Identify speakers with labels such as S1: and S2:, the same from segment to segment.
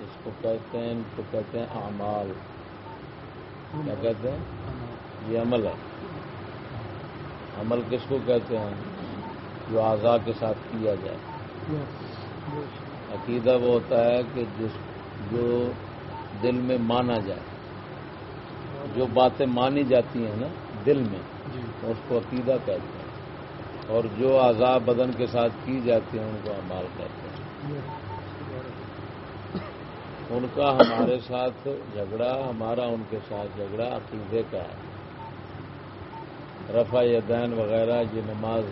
S1: اس کو کہتے ہیں ان کو کہتے ہیں اعمال۔ کیا کہتے ہیں؟ یہ عمل ہے۔ عمل کس کو کہتے ہیں؟ جو اعضاء کے ساتھ کیا جائے۔ عقیدہ وہ ہوتا ہے کہ جس جو دل میں مانا جائے۔ جو باتیں مانی جاتی ہیں نا، دل میں، اس کو عقیدہ کہتے ہیں۔ اور جو اعضاء بدن کے ساتھ کی جاتی ہیں، ان کو امال کہتے ہیں۔ ان کا ہمارے ساتھ جھگڑا ہمارا ان کے ساتھ جھگڑا عقیدے کا ہے رفع دین وغیرہ یہ نماز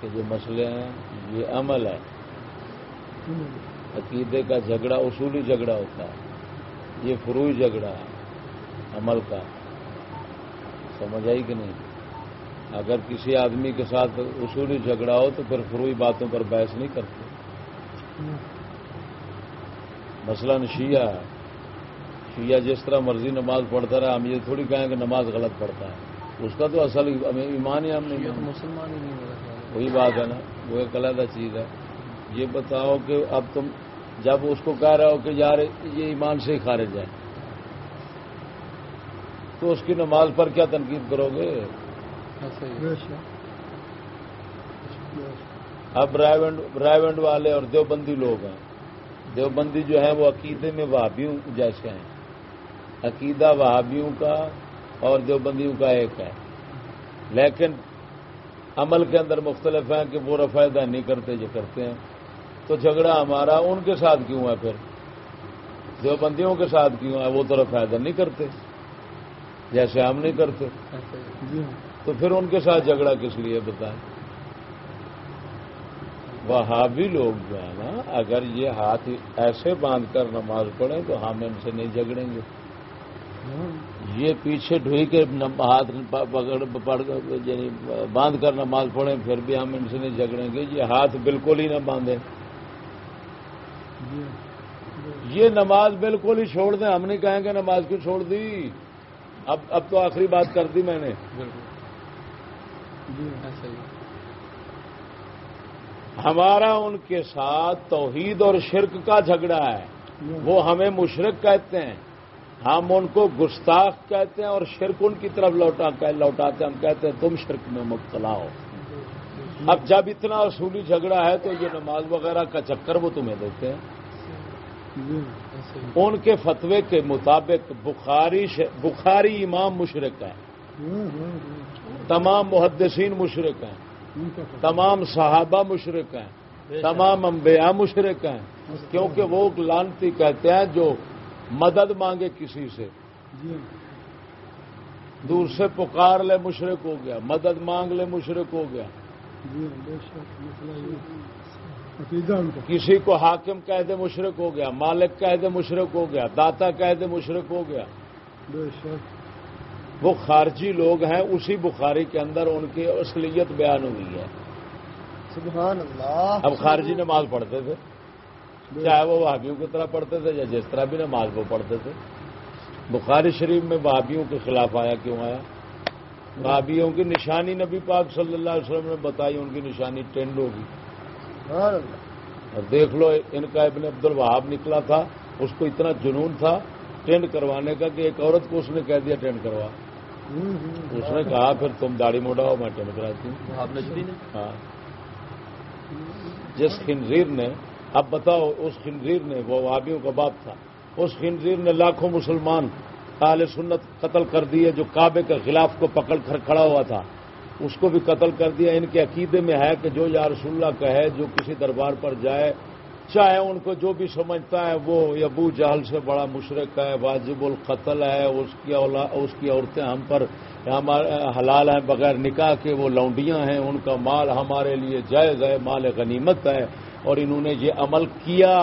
S1: کے جو مسئلے ہیں یہ عمل ہے عقیدے کا جھگڑا اصولی جھگڑا ہوتا ہے یہ فروئی جھگڑا ہے عمل کا سمجھ آئی کہ نہیں اگر کسی آدمی کے ساتھ اصولی جھگڑا ہو تو پھر فروئی باتوں پر بحث نہیں کرتے مثلا شیعہ ہے۔ شیعہ جس طرح مرضی نماز پڑھتا رہا ہم یہ تھوڑی کہیں کہ نماز غلط پڑھتا ہے۔ اس کا تو اصل ایمان ہی ہم نہیں
S2: مسلمان ہی نہیں
S1: وہی بات ہے نا وہ ایک علیحدہ چیز ہے۔ یہ بتاؤ کہ اب تم جب اس کو کہہ رہے ہو کہ یار یہ ایمان سے ہی خارج ہے۔ تو اس کی نماز پر کیا تنقید کرو گے؟ اب رائے والے اور دیوبندی لوگ ہیں۔ دیوبندی جو ہیں وہ عقیدے میں وہابیوں جیسے ہیں۔ عقیدہ وہابیوں کا اور دیوبندیوں کا ایک ہے۔ لیکن عمل کے اندر مختلف ہیں کہ وہ رفائدہ نہیں کرتے جو کرتے ہیں۔ تو جھگڑا ہمارا ان کے ساتھ کیوں ہے پھر؟ دیوبندیوں کے ساتھ کیوں ہے؟ وہ تو رفائدہ نہیں کرتے۔ جیسے ہم نہیں کرتے۔ تو پھر ان کے ساتھ جھگڑا کس لیے بتائیں؟ وہابی لوگ جو ہے نا اگر یہ ہاتھ ایسے باندھ کر نماز پڑھیں تو ہم ان سے نہیں جھگڑیں گے۔ یہ پیچھے ڈھوئی کے ہاتھ پکڑ یعنی باندھ کر نماز پڑھیں پھر بھی ہم ان سے نہیں جھگڑیں گے۔ یہ ہاتھ بالکل ہی نہ باندھیں۔ یہ نماز بالکل ہی چھوڑ دیں۔ ہم نہیں کہیں گے نماز کیوں چھوڑ دی؟ اب اب تو آخری بات کر دی میں نے۔ ہمارا ان کے ساتھ توحید اور شرک کا جھگڑا ہے۔ وہ ہمیں مشرق کہتے ہیں۔ ہم ان کو گستاخ کہتے ہیں اور شرک ان کی طرف لوٹا لوٹاتے ہیں۔ ہم کہتے ہیں تم شرک میں مبتلا ہو۔ اب جب اتنا اصولی جھگڑا ہے تو یہ نماز وغیرہ کا چکر وہ تمہیں دیتے ہیں۔ ان کے فتوے کے مطابق بخاری بخاری امام مشرق ہیں۔ تمام محدثین مشرق ہیں۔ تمام صحابہ مشرق ہیں تمام انبیاء مشرق ہیں۔ کیونکہ وہ لانتی کہتے ہیں جو مدد مانگے کسی سے۔ دور سے پکار لے مشرق ہو گیا مدد مانگ لے مشرق ہو گیا۔ کسی کو حاکم کہہ دے مشرق ہو گیا مالک کہہ دے مشرق ہو گیا داتا کہہ دے مشرق ہو گیا۔ وہ خارجی لوگ ہیں اسی بخاری کے اندر ان کی اصلیت بیان ہوئی ہے۔
S2: سبحان اللہ۔
S1: اب خارجی نماز پڑھتے تھے۔ چاہے وہ وہابیوں کی طرح پڑھتے تھے یا جس طرح بھی نماز وہ پڑھتے تھے۔ بخاری شریف میں وہابیوں کے خلاف آیا کیوں آیا؟ وہابیوں کی نشانی نبی پاک صلی اللہ علیہ وسلم نے بتائی ان کی نشانی ٹینڈ ہوگی۔ اور دیکھ لو ان کا ابن عبد الوہاب نکلا تھا اس کو اتنا جنون تھا ٹینڈ کروانے کا کہ ایک عورت کو اس نے کہہ دیا ٹینڈ کروا۔ اس نے کہا پھر تم داڑھی موڑا ہو میں ٹینڈ کراتی ہوں. ہاں جس خنزیر نے اب بتاؤ اس خنزیر نے وہ وابیوں کا باپ تھا اس خنزیر نے لاکھوں مسلمان اہل سنت قتل کر دیے جو کعبے کے خلاف کو پکڑ کر کھڑا ہوا تھا۔ اس کو بھی قتل کر دیا۔ ان کے عقیدے میں ہے کہ جو یا رسول اللہ کہے جو کسی دربار پر جائے چاہے ان کو جو بھی سمجھتا ہے وہ ابو جہل سے بڑا مشرق ہے، واجب القتل ہے، اس کی اس کی عورتیں ہم پر حلال ہیں بغیر نکاح کے، وہ لونڈیاں ہیں، ان کا مال ہمارے لیے جائز ہے، مال غنیمت ہے، اور انہوں نے یہ عمل کیا۔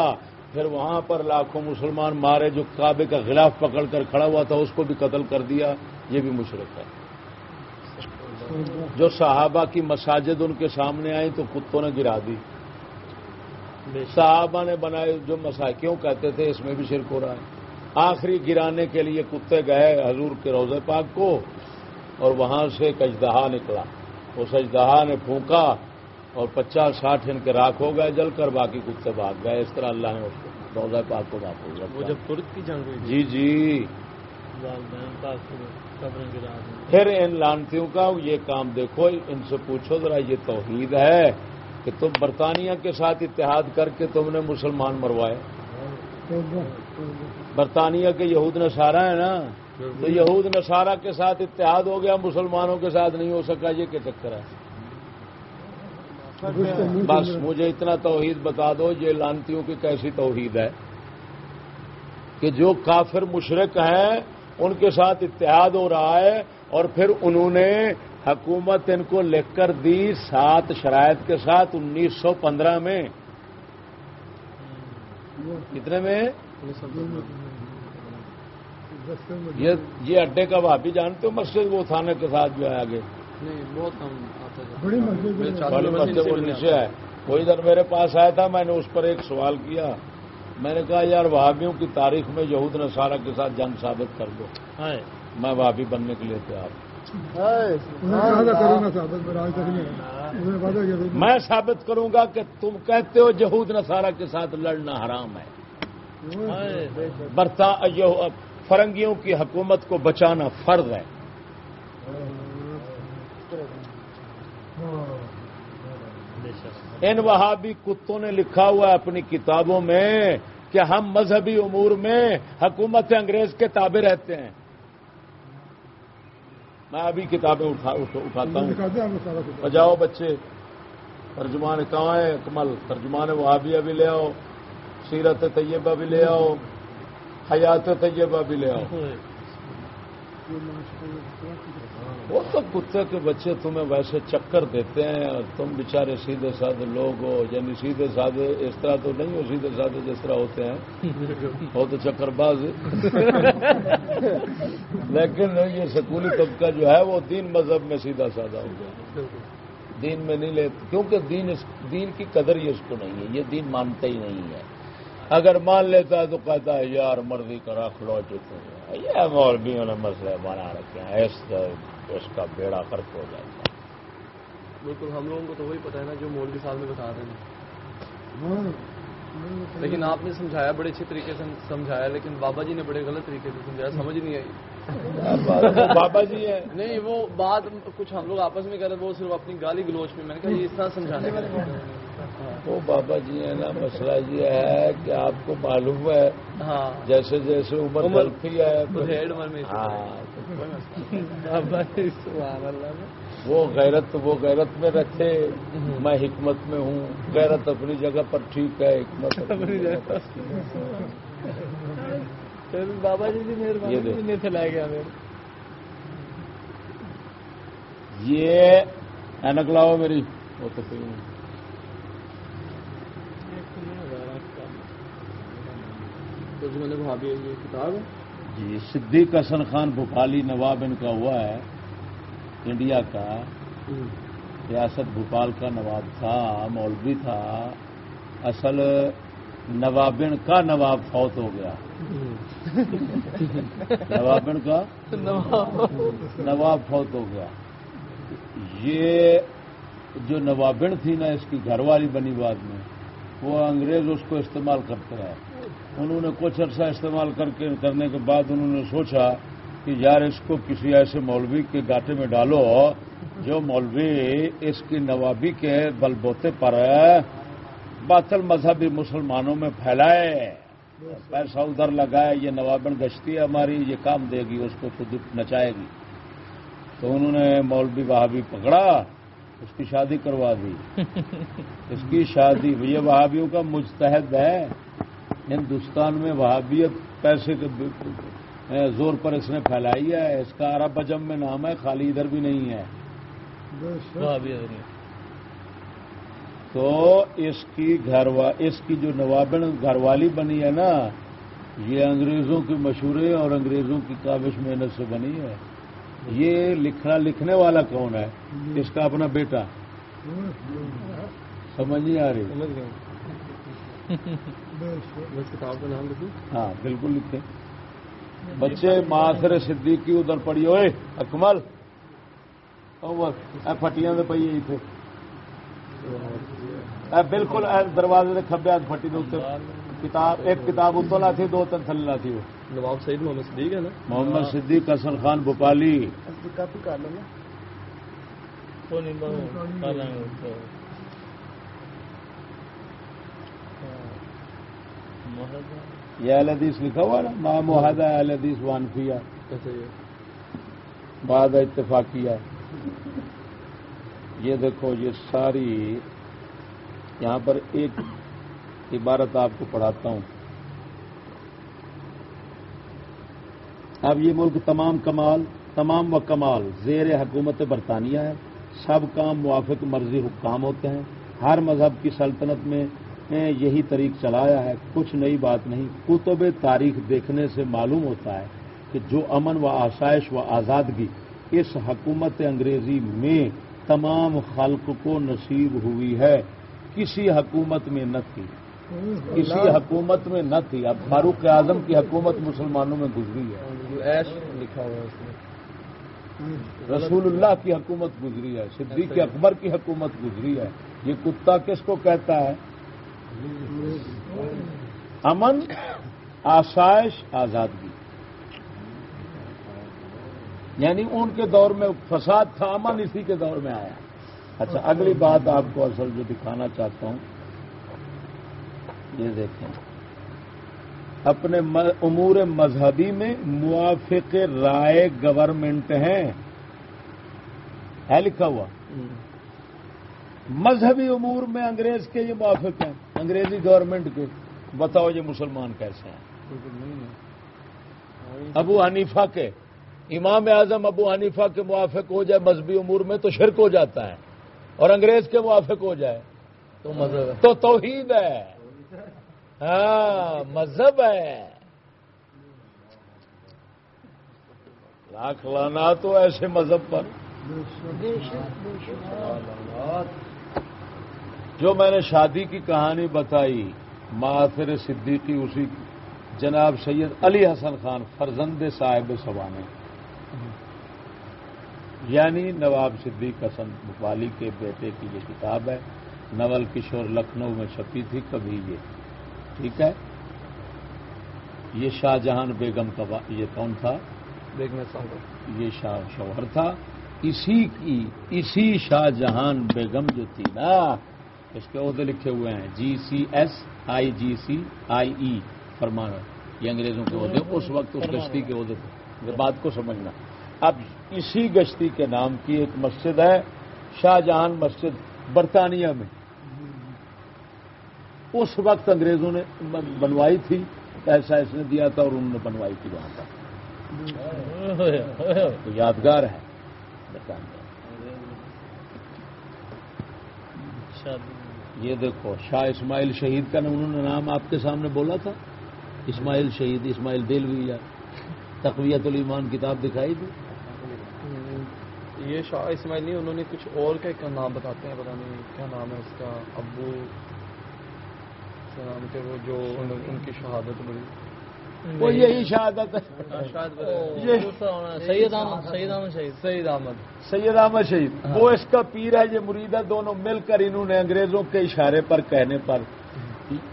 S1: پھر وہاں پر لاکھوں مسلمان مارے جو کعبے کا خلاف پکڑ کر کھڑا ہوا تھا، اس کو بھی قتل کر دیا۔ یہ بھی مشرق ہے۔ جو صحابہ کی مساجد ان کے سامنے آئی تو کتوں نے گرا دی؟ صحابہ نے بنائے جو مسا کیوں کہتے تھے اس میں بھی شرک ہو رہا ہے۔ آخری گرانے کے لیے کتے گئے حضور کے روزے پاک کو اور وہاں سے ایک اجدہا نکلا۔ اس اجدہا نے پھونکا اور پچاس ساٹھ ان کے راکھ ہو گئے جل کر باقی کتے بھاگ گئے۔ اس طرح اللہ نے اس کو روزہ پاک کو محفوظ
S3: وہ
S1: رکھا
S3: جب ترک کی جنگ ہوئی
S1: جی جی۔ پھر ان لانتیوں کا یہ کام دیکھو ان سے پوچھو ذرا یہ توحید ہے۔ کہ تم برطانیہ کے ساتھ اتحاد کر کے تم نے مسلمان مروائے۔ برطانیہ کے یہود نصارہ ہے نا؟ تو یہود نصارہ کے ساتھ اتحاد ہو گیا، مسلمانوں کے ساتھ نہیں ہو سکا، یہ کیا چکر ہے؟ بس مجھے اتنا توحید بتا دو، یہ لانتیوں کی کیسی توحید ہے؟ کہ جو کافر مشرق ہیں، ان کے ساتھ اتحاد ہو رہا ہے اور پھر انہوں نے حکومت ان کو لکھ کر دی سات شرائط کے ساتھ انیس سو پندرہ میں۔ کتنے میں؟ یہ یہ اڈے کا بھابی جانتے ہو مسجد؟ وہ تھانے کے ساتھ جو ہے آگے۔
S3: نہیں بہت کم آتا ہے۔
S2: بڑی مسجد
S1: وہ نیچے ہے۔ وہ ادھر میرے پاس آیا تھا میں نے اس پر ایک سوال کیا۔ میں نے کہا یار وہابیوں کی تاریخ میں یہود نصارہ کے ساتھ جنگ ثابت کر دو۔ میں وہابی بننے کے لیے تیار
S2: انہوں
S1: میں ثابت کروں گا کہ تم کہتے ہو یہود نصارہ کے ساتھ لڑنا حرام ہے۔ برتا فرنگیوں کی حکومت کو بچانا فرض ہے۔ ان وہابی کتوں نے لکھا ہوا ہے اپنی کتابوں میں کہ ہم مذہبی امور میں حکومت انگریز کے تابع رہتے ہیں۔ میں ابھی کتابیں اٹھا اٹھ- اٹھاتا ہوں۔ بجاؤ بچے ترجمان کہاں ہے کمل ترجمان وہابیہ بھی لے آؤ سیرت طیبہ بھی لے آؤ حیات طیبہ بھی لے آؤ۔ وہ تو کتے کے بچے تمہیں ویسے چکر دیتے ہیں اور تم بیچارے سیدھے سادھے لوگ ہو یعنی سیدھے سادھے اس طرح تو نہیں ہو، سیدھے سادھے جس طرح ہوتے ہیں۔ وہ تو چکر باز لیکن یہ سکولی طبقہ جو ہے، وہ دین مذہب میں سیدھا سادہ ہو گیا۔ دین میں نہیں لیتے کیونکہ دین اس، دین کی قدر ہی اس کو نہیں ہے، یہ دین مانتا ہی نہیں ہے۔ اگر مان لیتا ہے تو کہتا ہے یار مرضی کا رکھ لو ہے۔ یہ مولویوں نے مسئلے بنا رکھے ہیں۔ اس اس کا بیڑا فرق ہو جاتا ہے۔
S3: بالکل ہم لوگوں کو تو وہی پتا ہے نا جو مولوی صاحب نے بتا رہے ہیں لیکن آپ نے سمجھایا بڑے اچھے طریقے سے سمجھایا لیکن بابا جی نے بڑے غلط طریقے سے سمجھایا سمجھ نہیں آئی۔
S1: بابا جی ہیں۔
S3: نہیں وہ بات کچھ ہم لوگ آپس میں کر رہے وہ صرف اپنی گالی گلوچ میں میں نے کہا یہ اس طرح سمجھانے
S1: وہ بابا جی ہیں نا مسئلہ یہ ہے کہ آپ کو معلوم ہے
S3: ہاں۔
S1: جیسے جیسے عمر بڑھتی ہے ہاں۔
S3: بابا جی،
S1: وہ غیرت وہ غیرت میں رکھے میں حکمت میں ہوں۔ غیرت اپنی جگہ پر ٹھیک ہے حکمت اپنی جگہ
S3: بابا جی کی مہربانی چلایا گیا میرے
S1: یہ اینک لاؤ میری۔ وہ تو
S3: کتاب
S1: جی صدیق حسن خان بھوپالی نواب ان کا ہوا ہے۔ انڈیا کا۔ ریاست بھوپال کا نواب تھا مولوی تھا۔ اصل نوابن کا نواب فوت ہو گیا۔ نوابن کا نواب فوت ہو گیا۔ یہ جو نوابن تھی نا، اس کی گھر والی بنی بعد میں۔ وہ انگریز اس کو استعمال کرتے رہے انہوں نے کچھ عرصہ استعمال کر کے، کرنے کے بعد انہوں نے سوچا کہ یار، اس کو کسی ایسے مولوی کے گاٹے میں ڈالو جو مولوی اس کی نوابی کے بل بوتے پر باطل مذہبی مسلمانوں میں پھیلائے پیسہ ادھر لگائے یہ نوابن گشتی ہے ہماری یہ کام دے گی اس کو خود نچائے گی۔ تو انہوں نے مولوی وہابی پکڑا اس کی شادی کروا دی۔ اس کی شادی یہ وہابیوں کا مجتہد ہے۔ ہندوستان میں وہابیت پیسے کے زور پر اس نے پھیلائی ہے۔ اس کا عرب اجم میں نام ہے خالی ادھر بھی نہیں ہے
S2: بے شک
S3: بھابھی ادھر
S1: تو اس کی گھر اس کی جو نوابن گھر والی بنی ہے نا، یہ انگریزوں کی مشورے اور انگریزوں کی کابش محنت سے بنی ہے۔ یہ لکھنا لکھنے والا کون ہے؟ اس کا اپنا بیٹا۔ سمجھ نہیں آ رہی۔ ہاں بالکل لکھے بچے معاشر صدیقی ادھر پڑی ہوئے اکمل او بس اے تھے بالکل دروازے کے کھبے ہاتھ پھٹی دے کتاب ایک کتاب اتوں نہ تھی دو تن تھلے نہ تھی وہ.
S3: نواب سعید محمد صدیق ہے نا؟
S1: محمد صدیق حسن خان بھوپالی.
S3: کافی کر لو نا.
S1: یہ اہل حدیث لکھا ہوا نا؟ ماں معاہدہ اہل حدیث وانفیہ.
S3: اچھا یہ
S1: بعد اتفاقیہ. یہ دیکھو، یہ ساری یہاں پر ایک عبارت آپ کو پڑھاتا ہوں۔ اب یہ ملک تمام کمال، تمام و کمال، زیر حکومت برطانیہ ہے۔ سب کام موافق مرضی حکام ہوتے ہیں۔ ہر مذہب کی سلطنت میں یہی طریق چلایا ہے۔ کچھ نئی بات نہیں، کتب تاریخ دیکھنے سے معلوم ہوتا ہے کہ جو امن و آسائش و آزادگی اس حکومت انگریزی میں تمام خلق کو نصیب ہوئی ہے۔ کسی حکومت میں نہ تھی۔ کسی حکومت میں نہ تھی۔ اب فاروق اعظم کی حکومت مسلمانوں میں گزری ہے۔
S3: جو ایش لکھا ہوا ہے اس میں۔
S1: رسول اللہ کی حکومت گزری ہے۔ صدیق اکبر کی حکومت گزری ہے۔ یہ کتا کس کو کہتا ہے؟ امن آسائش آزادگی۔ یعنی ان کے دور میں فساد تھا امن اسی کے دور میں آیا۔ اچھا اگلی بات آپ کو اصل جو دکھانا چاہتا ہوں یہ دیکھیں۔ اپنے امور مذہبی میں موافق رائے گورنمنٹ ہیں۔ ہے لکھا ہوا۔ مذہبی امور میں انگریز کے یہ موافق ہیں۔ انگریزی گورنمنٹ کے۔ بتاؤ یہ مسلمان کیسے ہیں؟ ابو حنیفہ کے۔ امام اعظم ابو حنیفہ کے موافق ہو جائے مذہبی امور میں تو شرک ہو جاتا ہے اور انگریز کے موافق ہو جائے
S3: تو مذہب
S1: تو توحید ہے۔ ہاں مذہب ہے۔ لاکھ لانا تو ایسے مذہب پر۔ جو میں نے شادی کی کہانی بتائی معاثر صدیقی اسی جناب سید علی حسن خان فرزند صاحب سوانے۔ یعنی نواب صدیق حسن بھوپالی کے بیٹے کی یہ کتاب ہے۔ نول کشور لکھنؤ میں چھپی تھی کبھی یہ۔ ٹھیک ہے؟ یہ شاہ جہان بیگم کا یہ کون تھا؟ یہ شاہ شوہر تھا۔ اسی کی اسی شاہ جہان بیگم جو تھی نا اس کے عہدے لکھے ہوئے ہیں۔ جی سی ایس آئی جی سی آئی ای فرمان یہ انگریزوں کے عہدے اس وقت اس گشتی کے عہدے تھے۔ بات کو سمجھنا۔ اب اسی گشتی کے نام کی ایک مسجد ہے شاہ جہان مسجد برطانیہ میں۔ اس وقت انگریزوں نے بنوائی تھی، ایسا اس نے دیا تھا اور انہوں نے بنوائی تھی وہاں پر۔ تو یادگار ہے۔ یہ دیکھو، شاہ اسماعیل شہید کا انہوں نے نام آپ کے سامنے بولا تھا۔ اسماعیل شہید، اسماعیل دلوی یا تقویت الایمان کتاب دکھائی تھی۔
S3: یہ شاہ اسماعیل نہیں انہوں نے کچھ اور کا نام بتاتے ہیں؟ پتا نہیں کیا نام ہے اس کا ابو۔ نام کے وہ جو ان کی شہادت بڑی۔
S1: وہ یہی شہادت ہے۔
S3: سید احمد سید احمد شہید۔ سید احمد۔
S1: سید احمد شہید۔ وہ اس کا پیر ہے یہ مرید ہے دونوں مل کر انہوں نے انگریزوں کے اشارے پر کہنے پر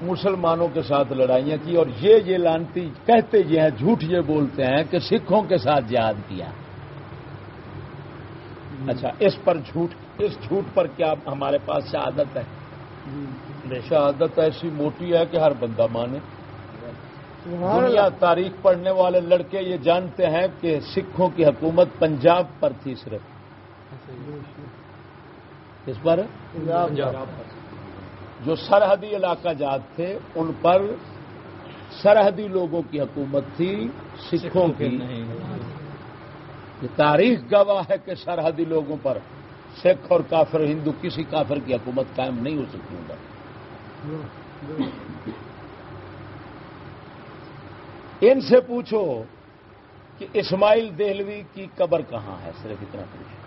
S1: مسلمانوں کے ساتھ لڑائیاں کی اور یہ یہ لانتی کہتے یہ ہیں، جھوٹ یہ بولتے ہیں کہ سکھوں کے ساتھ جہاد کیا۔ اچھا اس پر جھوٹ، اس جھوٹ پر کیا ہمارے پاس شہادت ہے؟ شہادت ایسی موٹی ہے کہ ہر بندہ مانے۔ دنیا تاریخ پڑھنے والے لڑکے یہ جانتے ہیں کہ سکھوں کی حکومت پنجاب پر تھی صرف۔ اس پر۔ جو سرحدی علاقہ جات تھے ان پر سرحدی لوگوں کی حکومت تھی سکھوں کی۔ یہ تاریخ گواہ ہے کہ سرحدی لوگوں پر سکھ اور کافر ہندو کسی کافر کی حکومت قائم نہیں ہو سکتی ہوں ان سے پوچھو کہ اسماعیل دہلوی کی قبر کہاں ہے؟ صرف اتنا پوچھو۔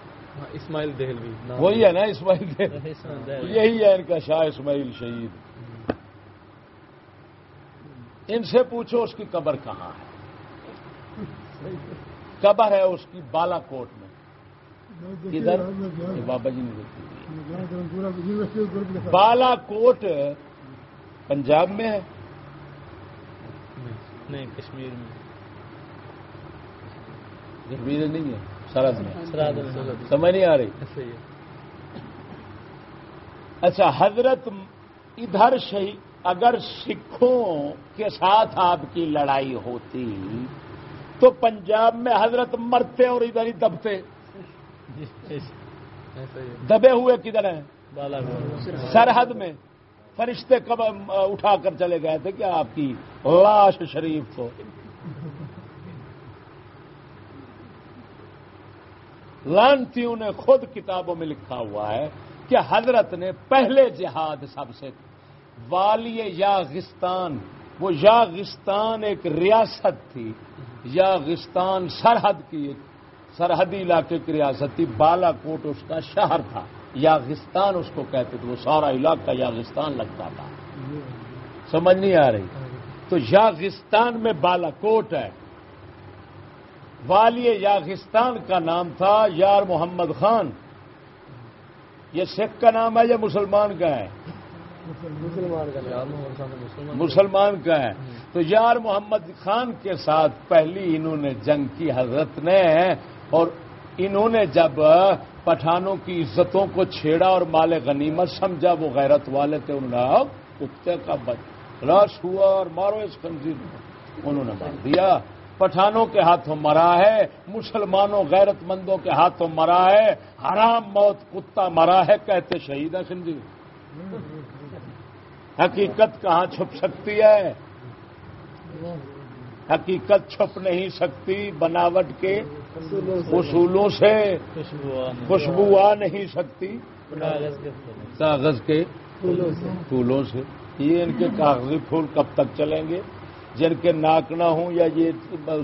S3: اسماعیل دہلوی
S1: وہی ہے نا اسماعیل دہلوی؟ یہی ہے ان کا شاہ اسماعیل شہید۔ ان سے پوچھو اس کی قبر کہاں ہے۔ قبر ہے اس کی بالا کوٹ میں ادھر بابا جی نے بالا کوٹ پنجاب میں ہے۔
S4: نہیں کشمیر میں۔
S1: کشمیر نہیں ہے۔ سرحد میں۔ سمجھ نہیں آ رہی؟ اچھا حضرت ادھر اگر سکھوں کے ساتھ آپ کی لڑائی ہوتی، تو پنجاب میں حضرت مرتے اور ادھر ہی دبتے۔ دبے ہوئے کدھر ہیں؟ سرحد میں۔ فرشتے کب، اٹھا کر چلے گئے تھے کیا آپ کی لاش شریف کو۔ لانتیوں نے خود کتابوں میں لکھا ہوا ہے کہ حضرت نے پہلے جہاد سب سے والی یاغستان، وہ یاغستان ایک ریاست تھی۔ یاغستان سرحد کی ایک سرحدی علاقے کی ریاست تھی۔ بالا کوٹ اس کا شہر تھا۔ یاغستان اس کو کہتے تھے۔ وہ سارا علاقہ یاغستان لگتا تھا۔ سمجھ نہیں آ رہی؟ تو یاغستان میں بالا کوٹ ہے۔ والی یاغستان کا نام تھا یار محمد خان۔ یہ سکھ کا نام ہے یا مسلمان کا ہے؟
S2: مسلمان کا
S1: ہے۔ تو یار محمد خان کے ساتھ پہلی انہوں نے جنگ کی حضرت نے اور انہوں نے جب پٹھانوں کی عزتوں کو چھیڑا اور مال غنیمت سمجھا وہ غیرت والے تھے انہوں نے کتے کا بچ لاش ہوا اور مارو اس خنزیر انہوں نے مار دیا۔ پٹھانوں کے ہاتھوں مرا ہے، مسلمانوں غیرت مندوں کے ہاتھوں مرا ہے، حرام موت کتا مرا ہے، کہتے شہید ہے خنزیر جی۔ حقیقت کہاں چھپ سکتی ہے؟ حقیقت چھپ نہیں سکتی بناوٹ کے اصولوں سے۔
S4: خوشبو
S1: آ نہیں سکتی۔
S4: کاغذ کے
S1: کاغذ کے پھولوں سے۔ یہ ان کے کاغذی پھول کب تک چلیں گے؟ جن کے ناک نہ ہوں یا یہ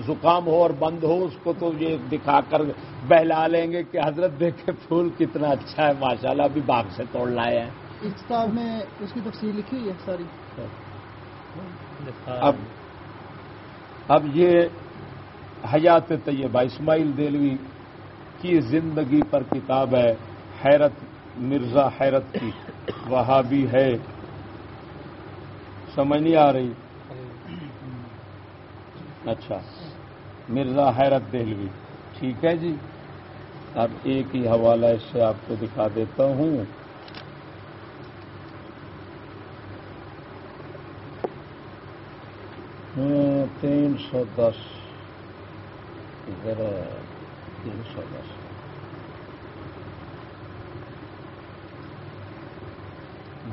S1: زکام ہو اور بند ہو اس کو تو یہ دکھا کر بہلا لیں گے کہ حضرت دیکھے پھول کتنا اچھا ہے ماشاءاللہ ابھی باغ سے توڑ لائے ہیں۔
S5: اس کتاب میں اس کی تفصیل لکھی ہوئی ہے ساری؟
S1: اب اب یہ حیات طیبہ اسماعیل دلوی کی زندگی پر کتاب ہے حیرت مرزا حیرت کی وہابی ہے۔ سمجھ نہیں آ رہی۔ اچھا۔ مرزا حیرت دہلوی۔ ٹھیک ہے جی۔ اب ایک ہی حوالہ اس سے آپ کو دکھا دیتا ہوں۔ ہاں، تین سو دس۔ ذرا تین سو دس۔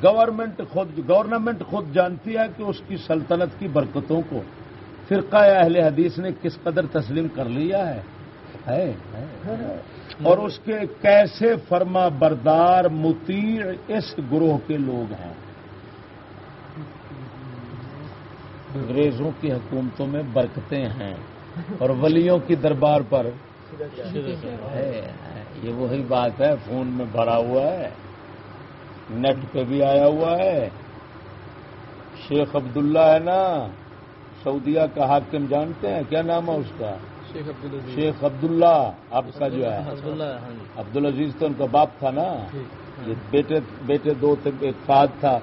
S1: گورنمنٹ خود گورنمنٹ خود جانتی ہے کہ اس کی سلطنت کی برکتوں کو۔ فرقہ اہل حدیث نے کس قدر تسلیم کر لیا ہے؟ اور اس کے کیسے فرما بردار مطیع اس گروہ کے لوگ ہیں؟ انگریزوں کی حکومتوں میں برکتیں ہیں اور ولیوں کی دربار پر۔ یہ وہی بات ہے، فون میں بھرا ہوا ہے، نیٹ پہ بھی آیا ہوا ہے۔ شیخ عبداللہ ہے نا؟ سعودیہ کا حاکم جانتے ہیں؟ کیا نام ہے اس کا؟
S3: شیخ
S1: عبداللہ آپ کا جو ہے۔
S4: اللہ ہاں جی۔
S1: عبدالعزیز تو ان کا باپ تھا نا؟ بیٹے بیٹے دو تھے ایک فہد تھا۔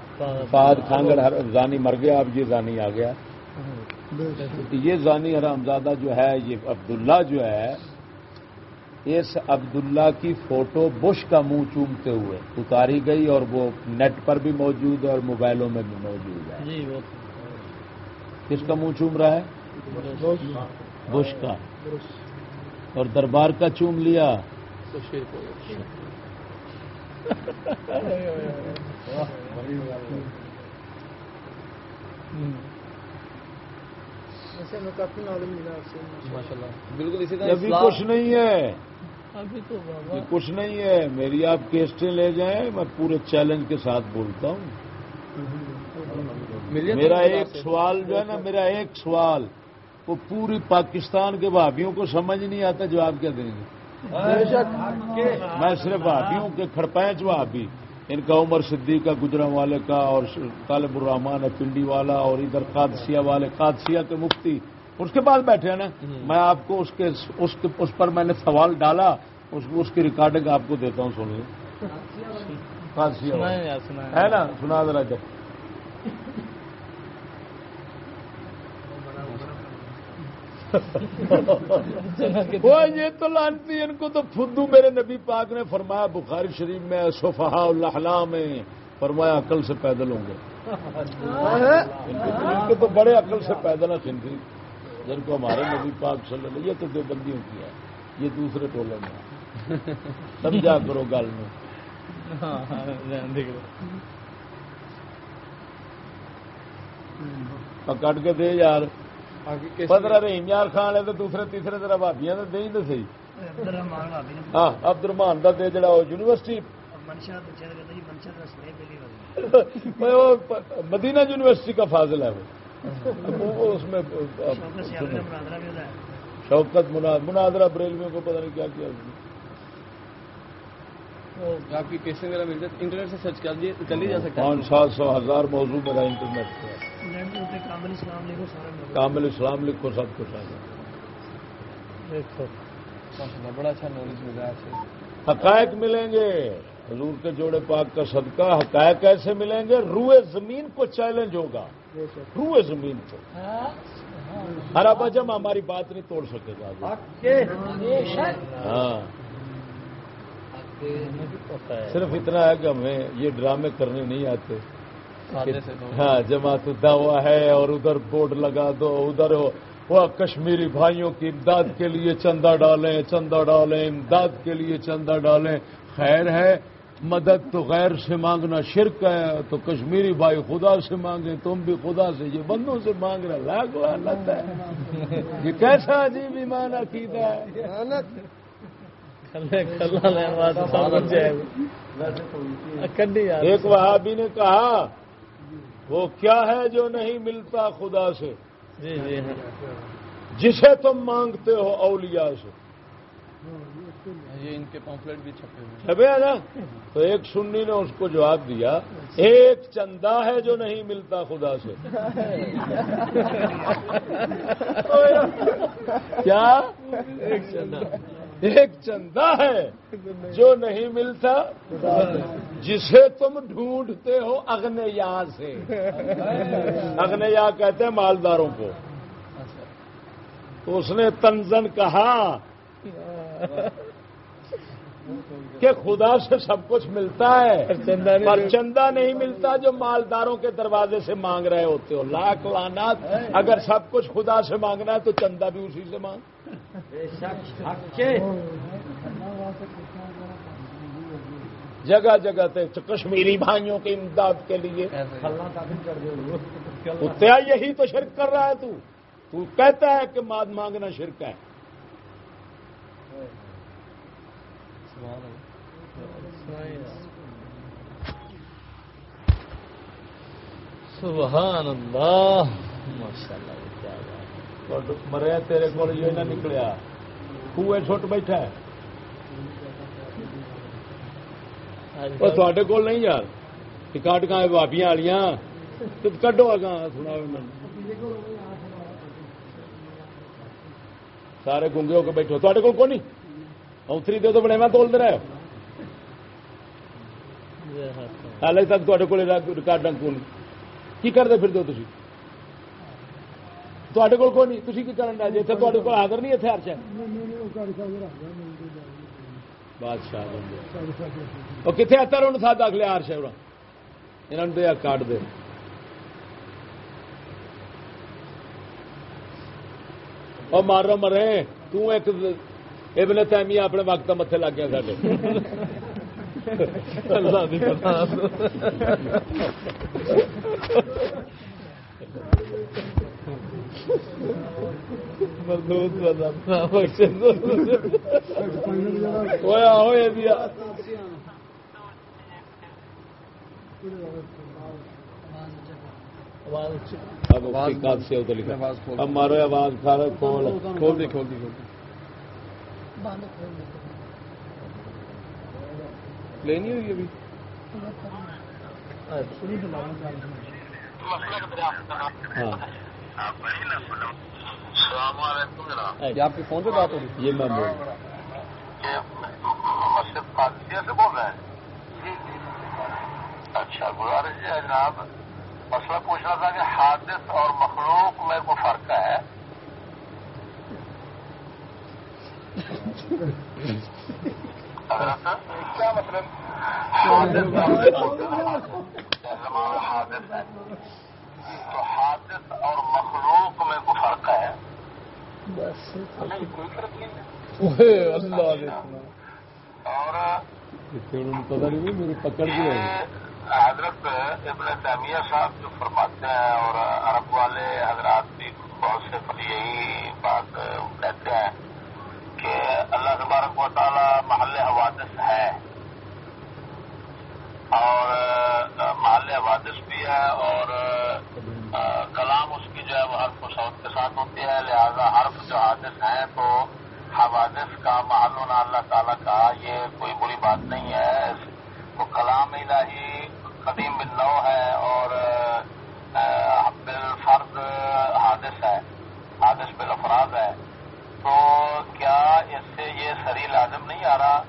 S1: فہد۔ کھانگڑ ہر زانی مر گیا اب یہ زانی آ گیا۔ یہ زانی حرامزادہ جو ہے یہ عبداللہ جو ہے اس عبداللہ کی فوٹو بش کا منہ چومتے ہوئے اتاری گئی اور وہ نیٹ پر بھی موجود ہے اور موبائلوں میں بھی موجود ہے۔
S4: جی
S1: کس کا منہ چوم رہا ہے؟ بش کا۔ اور دربار کا چوم لیا؟
S3: تو شیخ ہو گیا
S5: ایسے میں کافی نالج ملا آپ سے
S3: ماشاء اللہ بالکل اسی
S1: یہ
S3: طرح
S1: بھی
S3: اسلام-
S1: کچھ نہیں ہے۔
S4: ابھی تو بابا۔
S1: یہ کچھ نہیں ہے۔ میری آپ کیسٹیں لے جائیں میں پورے چیلنج کے ساتھ بولتا ہوں۔ میرا ایک سوال جو ہے نا میرا ایک سوال وہ پوری پاکستان کے بھابھیوں کو سمجھ نہیں آتا جواب کیا دیں گے؟ میں صرف بھابھیوں کے کھڑپینچ بھابھی ان کا عمر صدیق کا گجرا والے کا اور طالب الرحمان ہے پنڈی والا اور ادھر قادسیہ والے قادسیہ کے مفتی اس کے پاس بیٹھے ہیں نا۔ میں آپ کو اس کے اس کے اس پر میں نے سوال ڈالا اس اس کی ریکارڈنگ آپ کو دیتا ہوں سنیے۔ قادسیہ ہے نا؟ سنا ذرا جب۔ یہ تو لانتی ان کو تو فدو میرے نبی پاک نے فرمایا، بخاری شریف میں صفحاء اللہ میں فرمایا، عقل سے پیدل ہوں گے۔ ان کو- تو بڑے عقل سے پیدل ہے خنزیر جن کو ہمارے نبی پاک صلی اللہ یہ تو جو بندیوں کی ہے یہ دوسرے ٹولے میں سمجھا کرو گل میں۔ پکڑ کے دے یار۔ پندرہ رحیم یار خان ہے تو دوسرے تیسرے طرح بھابیاں تو دیں تو صحیح ہاں عبد الرحمان دا دے جڑا وہ یونیورسٹی مدینہ یونیورسٹی کا فاضل ہے وہ وہ اس میں شوکت منا- مناظرہ بریلویوں کو پتہ نہیں کیا کیا
S3: آپ کی کیسے وغیرہ مل انٹرنیٹ سے سرچ کر لیے کر لی جا سکتا ہے۔
S1: پانچ سات سو ہزار موضوع میرا انٹرنیٹ پہ۔ ہے کامل اسلام لکھو سب کچھ آ جائے
S3: بڑا اچھا نالج مل رہا ہے
S1: حقائق ملیں گے۔ حضور کے جوڑے پاک کا صدقہ حقائق ایسے ملیں گے روئے زمین کو چیلنج ہوگا۔ روئے زمین کو۔ ہر بجم ہماری بات نہیں توڑ سکے گا۔ ہاں
S4: ہمیں بھی پتہ ہے
S1: صرف اتنا ہے کہ ہمیں یہ ڈرامے کرنے نہیں آتے۔ ہاں جماعت دعوا ہے اور ادھر بورڈ لگا دو ادھر وہ کشمیری بھائیوں کی امداد کے لیے چندہ ڈالیں چندہ ڈالیں امداد کے لیے چندہ ڈالیں۔ خیر ہے مدد تو غیر سے مانگنا شرک ہے تو کشمیری بھائی خدا سے مانگیں تم بھی خدا سے یہ بندوں سے مانگ رہے لاکھ لعنت ہے۔ یہ کیسا عجیب ایمان عقیدہ ہے۔ ایک وہابی نے کہا وہ کیا ہے جو نہیں ملتا خدا سے؟
S4: جی جی۔
S1: جسے تم مانگتے ہو اولیاء سے۔
S3: یہ ان کے پمفلٹ بھی چھپے ہوئے ہیں۔
S1: چھپے ہے نا؟ تو ایک سنی نے اس کو جواب دیا ایک چندہ ہے جو نہیں ملتا خدا سے۔ کیا؟ ایک چندہ۔ ایک چندہ ہے جو نہیں ملتا جسے تم ڈھونڈتے ہو اگنیا سے۔ اگنیا کہتے ہیں مالداروں کو۔ تو اس نے تنزن کہا۔ کہ خدا سے سب کچھ ملتا ہے پر چندہ نہیں ملتا۔ جو مالداروں کے دروازے سے مانگ رہے ہوتے ہو۔ لاکھ لانات اگر سب کچھ خدا سے مانگنا ہے تو چندہ بھی اسی سے مانگ۔ جگہ جگہ تے کشمیری بھائیوں کی امداد کے لیے۔
S3: ایسے
S1: کتیا یہی تو شرک کر رہا ہے تو۔ تو کہتا ہے کہ ماد مانگنا شرک ہے۔
S3: سبحان اللہ
S4: ماشاء
S1: مرے تیرے کو نہ نکلیا۔ کوئے چھوٹ بیٹھا ہے۔ تھوڑے کول نہیں یار۔ ٹکاٹ کا بابیاں والیاں تو کڈو اگاں سنا سارے گونگے ہو کے بیٹھو تھوڑے کول کون اوتری دے تو بنے میں تول دے رہے۔ حالے تک تھوڑے کول ریکارڈاں کون کی کرتے پھر دو تھی تھوڑے کول کون نہیں تھی کی کرن ڈے جی تھوڑے کول حاضر نہیں اتنے ہر شہ بادشاہ بندے وہ کتنے آتا انہوں تھا داخلے ہر شہر نے دیا کاٹ دے اور مارو مرے تو ایک ابن تیمیہ اپنے وقت متے لگ گیا آ-
S4: آواز
S1: سے
S3: کھول۔
S1: کھول
S3: دی کھول دی کھول دی۔ پلے نہیں ہوئی ابھی؟
S1: ہاں۔
S3: یہ آپ کے فون پہ بات ہو رہی
S1: یہ میں بول رہا
S6: سے رہے ہیں اچھا گزارش ہے جناب مسئلہ پوچھنا تھا کہ حادث اور مخلوق میں کوئی فرق ہے حضرت کیا مطلب حادث ہے تو حادث اور مخلوق میں کوئی فرق ہے نہیں کوئی فرق نہیں
S1: اللہ
S6: اور
S1: پتا نہیں میری پکڑ دی
S6: حضرت ابن تیمیہ صاحب جو فرماتے ہیں اور عرب والے حضرات بھی بہت سے یہی بات کہتے ہیں و تعالی محل حوادث ہے۔ اور محل حوادث بھی ہے اور کلام اس کی جو ہے وہ حرف و صوت کے ساتھ ہوتی ہے، لہذا حرف جو حادث ہیں تو حوادث کا محل اللہ تعالیٰ کا، یہ کوئی بری بات نہیں ہے۔ وہ کلام الہی قدیم بن نو ہے اور بالفرد حادث ہے حادث بالافراد ہے تو کیا اس سے یہ سری لازم نہیں آ رہا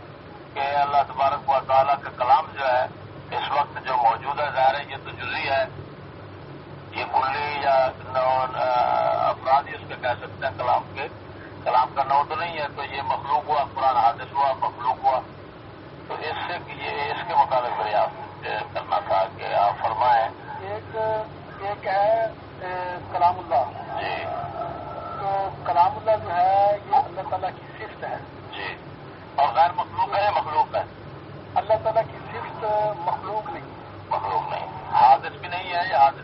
S6: کہ اللہ تبارک و تعالیٰ کا کلام جو ہے اس وقت جو موجود ہے ظاہر ہے یہ تو جزی ہے۔ یہ کلی یا افراد ہی اس کے کہہ سکتے ہیں کلام کے۔ کلام کا نو تو نہیں ہے تو یہ مخلوق ہوا قرآن حادث ہوا مخلوق ہوا۔ تو اس سے یہ اس کے مطابق دریافت کرنا تھا کہ آپ فرمائیں۔ ایک ایک ہے کلام اللہ۔ جی۔ تو کلام اللہ جو ہے یہ اللہ تعالیٰ کی صفت ہے۔ اور غیر مخلوق ہے مخلوق ہے۔
S7: اللہ تعالیٰ کی صفت مخلوق نہیں
S6: مخلوق نہیں۔ حادث بھی نہیں ہے یہ حادث